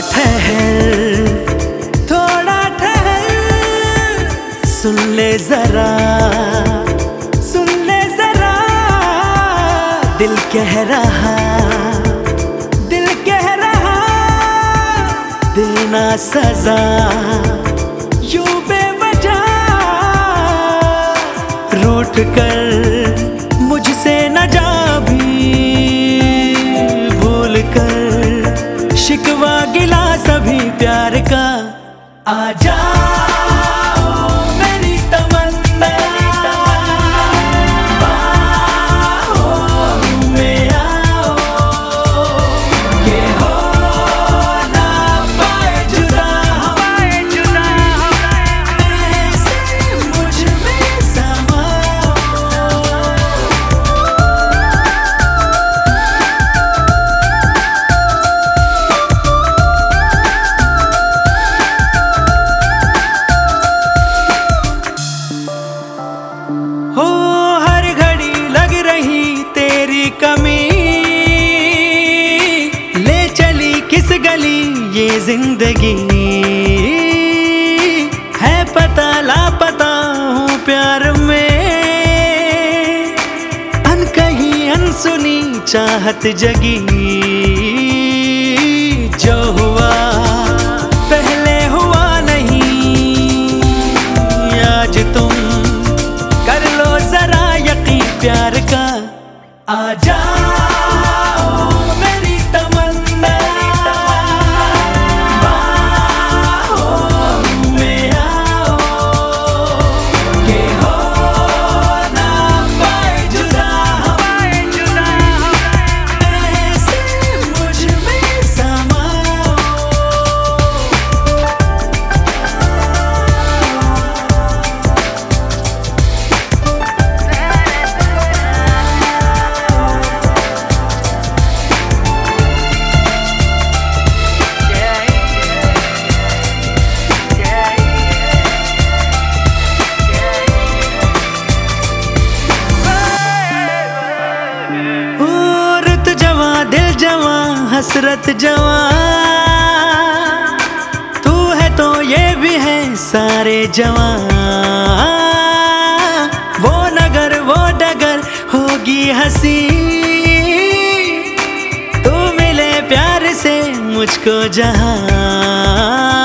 ठहर, थोड़ा ठहर। सुन ले जरा, सुन ले जरा। दिल कह रहा, दिल कह रहा। दिल ना सजा, यू बेवजह। रूठ कर, मुझसे न जा भी भूल कर, शिकवा आजा ज़िंदगी है पता, लापता हूँ प्यार में। अनकही अनसुनी चाहत जगी। जो हुआ, पहले हुआ नहीं। आज तुम कर लो जरा यकीन प्यार का। आ हसरत जवा तू है तो ये भी है सारे जवान। वो नगर, वो डगर होगी हसी। तू मिले प्यार से मुझको जहाँ।